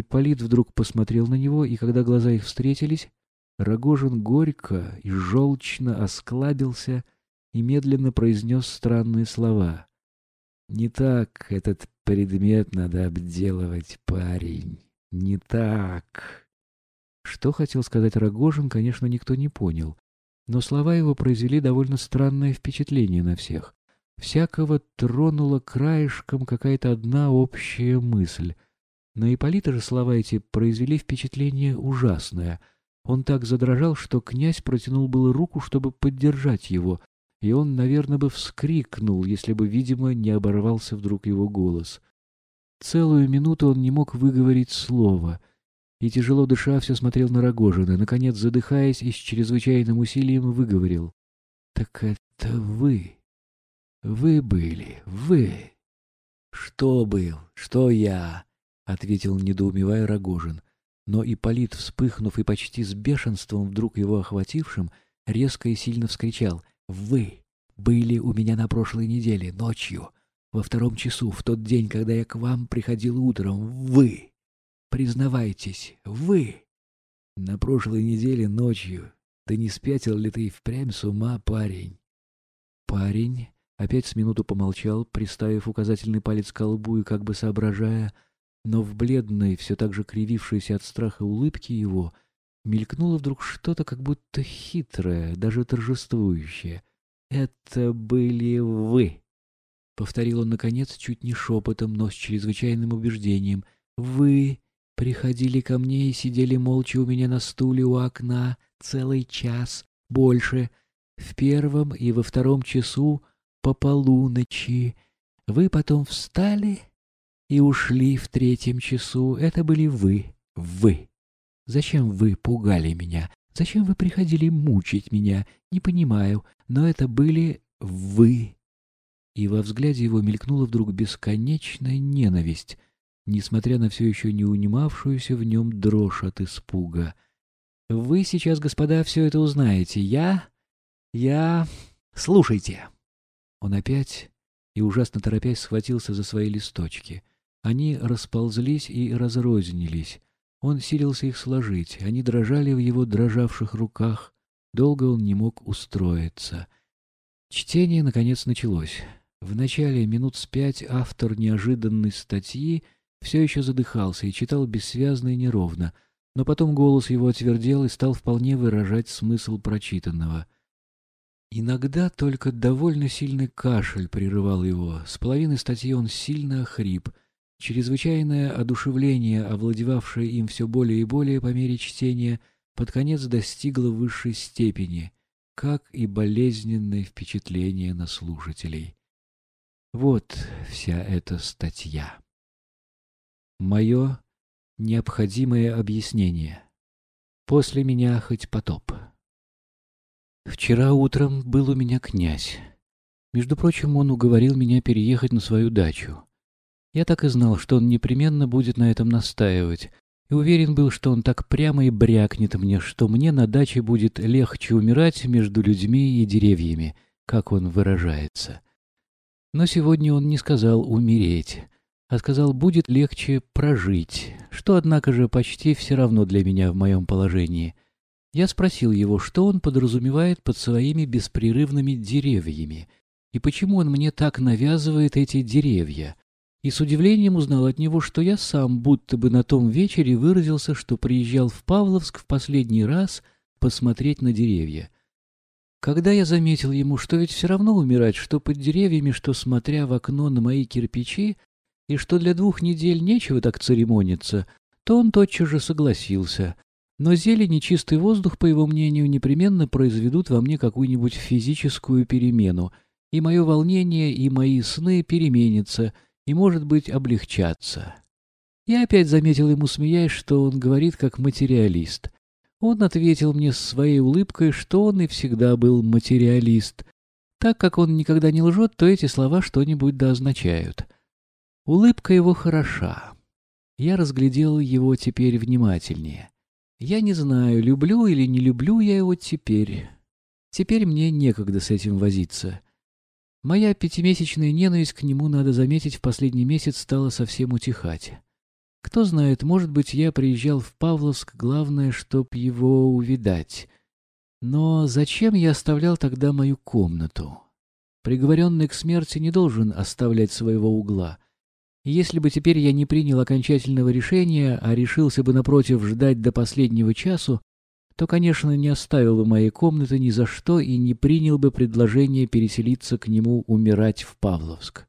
Ипполит вдруг посмотрел на него, и когда глаза их встретились, Рогожин горько и желчно осклабился и медленно произнес странные слова. «Не так этот предмет надо обделывать, парень, не так!» Что хотел сказать Рогожин, конечно, никто не понял, но слова его произвели довольно странное впечатление на всех. Всякого тронула краешком какая-то одна общая мысль. На Ипполита же слова эти произвели впечатление ужасное. Он так задрожал, что князь протянул было руку, чтобы поддержать его, и он, наверное, бы вскрикнул, если бы, видимо, не оборвался вдруг его голос. Целую минуту он не мог выговорить слова, и, тяжело дыша, все смотрел на Рогожина. Наконец, задыхаясь и с чрезвычайным усилием, выговорил. — Так это вы... Вы были, вы. Что был, что я, ответил недоумевая Рогожин. Но Ипполит, вспыхнув и почти с бешенством вдруг его охватившим, резко и сильно вскричал «Вы были у меня на прошлой неделе, ночью, во втором часу, в тот день, когда я к вам приходил утром. Вы! Признавайтесь, вы!» «На прошлой неделе ночью. Ты не спятил ли ты впрямь с ума, парень?» «Парень?» Опять с минуту помолчал, приставив указательный палец к колбу и как бы соображая, но в бледной, все так же кривившейся от страха улыбке его, мелькнуло вдруг что-то как будто хитрое, даже торжествующее. «Это были вы!» — повторил он, наконец, чуть не шепотом, но с чрезвычайным убеждением. «Вы приходили ко мне и сидели молча у меня на стуле у окна целый час, больше, в первом и во втором часу, по полуночи. Вы потом встали и ушли в третьем часу. Это были вы, вы. Зачем вы пугали меня? Зачем вы приходили мучить меня? Не понимаю, но это были вы. И во взгляде его мелькнула вдруг бесконечная ненависть, несмотря на все еще не унимавшуюся в нем дрожь от испуга. Вы сейчас, господа, все это узнаете. Я... я... Слушайте. Он опять и ужасно торопясь схватился за свои листочки. Они расползлись и разрознились. Он силился их сложить, они дрожали в его дрожавших руках. Долго он не мог устроиться. Чтение, наконец, началось. В начале, минут с пять, автор неожиданной статьи все еще задыхался и читал бессвязно и неровно, но потом голос его отвердел и стал вполне выражать смысл прочитанного — Иногда только довольно сильный кашель прерывал его. С половины статьи он сильно охрип. Чрезвычайное одушевление, овладевавшее им все более и более по мере чтения, под конец достигло высшей степени, как и болезненное впечатление на слушателей. Вот вся эта статья. Мое необходимое объяснение. После меня хоть потоп. Вчера утром был у меня князь. Между прочим, он уговорил меня переехать на свою дачу. Я так и знал, что он непременно будет на этом настаивать, и уверен был, что он так прямо и брякнет мне, что мне на даче будет легче умирать между людьми и деревьями, как он выражается. Но сегодня он не сказал «умереть», а сказал «будет легче прожить», что, однако же, почти все равно для меня в моем положении — я спросил его, что он подразумевает под своими беспрерывными деревьями, и почему он мне так навязывает эти деревья. И с удивлением узнал от него, что я сам будто бы на том вечере выразился, что приезжал в Павловск в последний раз посмотреть на деревья. Когда я заметил ему, что ведь все равно умирать, что под деревьями, что смотря в окно на мои кирпичи, и что для двух недель нечего так церемониться, то он тотчас же согласился, но зелень и чистый воздух, по его мнению, непременно произведут во мне какую-нибудь физическую перемену, и мое волнение, и мои сны переменятся, и, может быть, облегчатся. Я опять заметил ему, смеясь, что он говорит как материалист. Он ответил мне своей улыбкой, что он и всегда был материалист. Так как он никогда не лжет, то эти слова что-нибудь да означают. Улыбка его хороша. Я разглядел его теперь внимательнее. Я не знаю, люблю или не люблю я его теперь. Теперь мне некогда с этим возиться. Моя пятимесячная ненависть к нему, надо заметить, в последний месяц стала совсем утихать. Кто знает, может быть, я приезжал в Павловск, главное, чтоб его увидать. Но зачем я оставлял тогда мою комнату? Приговоренный к смерти не должен оставлять своего угла. Если бы теперь я не принял окончательного решения, а решился бы, напротив, ждать до последнего часу, то, конечно, не оставил бы моей комнаты ни за что и не принял бы предложение переселиться к нему умирать в Павловск.